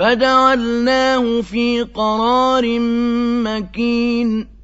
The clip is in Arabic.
فجعلناه في قرار مكين